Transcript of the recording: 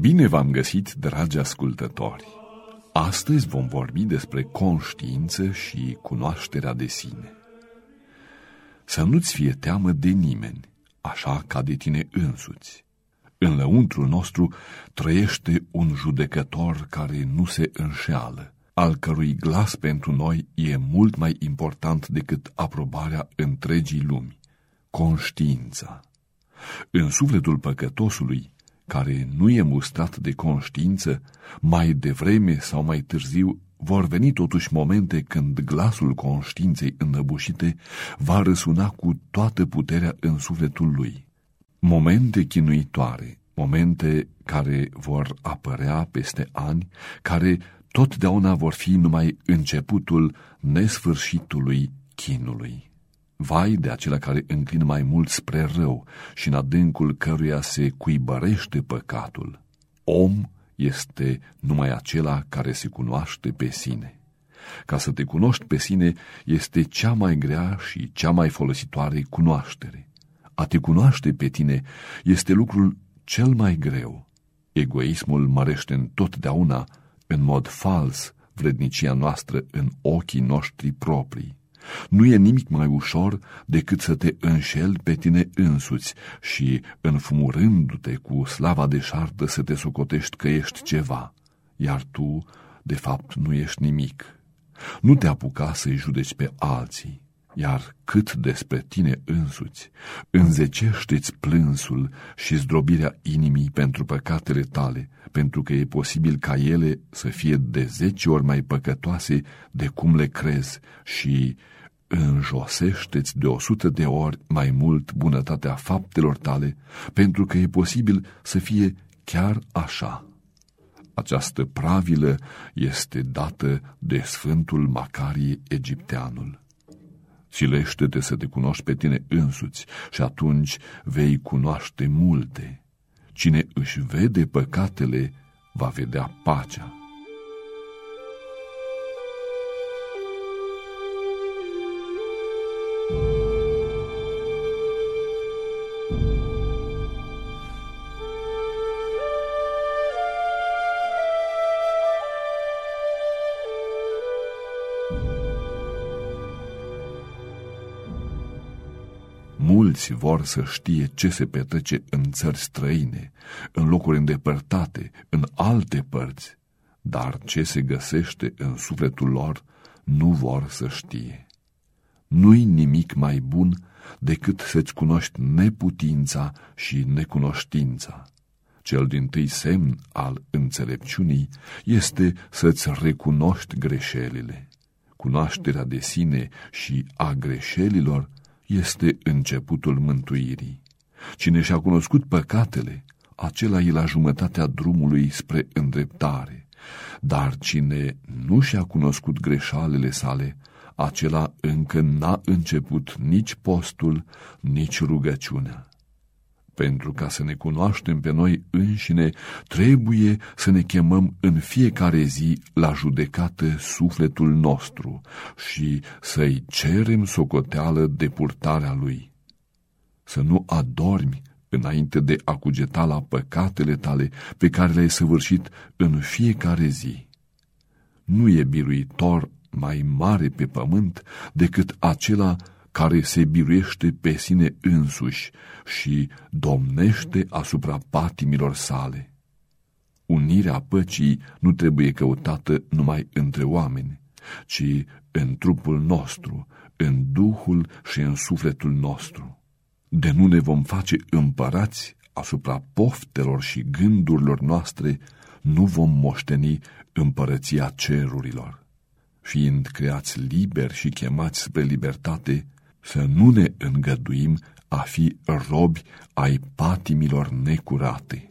Bine v-am găsit, dragi ascultători! Astăzi vom vorbi despre conștiință și cunoașterea de sine. Să nu-ți fie teamă de nimeni, așa ca de tine însuți. În lăuntrul nostru trăiește un judecător care nu se înșeală, al cărui glas pentru noi e mult mai important decât aprobarea întregii lumi, conștiința. În sufletul păcătosului, care nu e mustrat de conștiință, mai devreme sau mai târziu vor veni totuși momente când glasul conștiinței înnăbușite va răsuna cu toată puterea în sufletul lui. Momente chinuitoare, momente care vor apărea peste ani, care totdeauna vor fi numai începutul nesfârșitului chinului. Vai de acela care înclină mai mult spre rău și în adâncul căruia se cuibărește păcatul. Om este numai acela care se cunoaște pe sine. Ca să te cunoști pe sine este cea mai grea și cea mai folositoare cunoaștere. A te cunoaște pe tine este lucrul cel mai greu. Egoismul mărește întotdeauna, în mod fals, vrednicia noastră în ochii noștri proprii. Nu e nimic mai ușor decât să te înșeli pe tine însuți și, înfumurându-te cu slava de șartă, să te socotești că ești ceva, iar tu, de fapt, nu ești nimic. Nu te apuca să-i judeci pe alții, iar cât despre tine însuți, înzecește-ți plânsul și zdrobirea inimii pentru păcatele tale, pentru că e posibil ca ele să fie de zece ori mai păcătoase de cum le crezi și înjosește-ți de o sută de ori mai mult bunătatea faptelor tale, pentru că e posibil să fie chiar așa. Această pravilă este dată de Sfântul Macarie Egipteanul. Silește-te să te cunoști pe tine însuți și atunci vei cunoaște multe. Cine își vede păcatele, va vedea pacea. Mulți vor să știe ce se petrece în țări străine, în locuri îndepărtate, în alte părți, dar ce se găsește în sufletul lor nu vor să știe. Nu-i nimic mai bun decât să-ți cunoști neputința și necunoștința. Cel din tâi semn al înțelepciunii este să-ți recunoști greșelile. Cunoașterea de sine și a greșelilor este începutul mântuirii. Cine și-a cunoscut păcatele, acela e la jumătatea drumului spre îndreptare, dar cine nu și-a cunoscut greșalele sale, acela încă n-a început nici postul, nici rugăciunea. Pentru ca să ne cunoaștem pe noi înșine, trebuie să ne chemăm în fiecare zi la judecată sufletul nostru și să-i cerem socoteală de purtarea lui. Să nu adormi înainte de a cugeta la păcatele tale pe care le-ai săvârșit în fiecare zi. Nu e biruitor mai mare pe pământ decât acela care se biruiește pe sine însuși și domnește asupra patimilor sale. Unirea păcii nu trebuie căutată numai între oameni, ci în trupul nostru, în duhul și în sufletul nostru. De nu ne vom face împărați asupra poftelor și gândurilor noastre, nu vom moșteni împărăția cerurilor. Fiind creați liberi și chemați spre libertate, să nu ne îngăduim a fi robi ai patimilor necurate.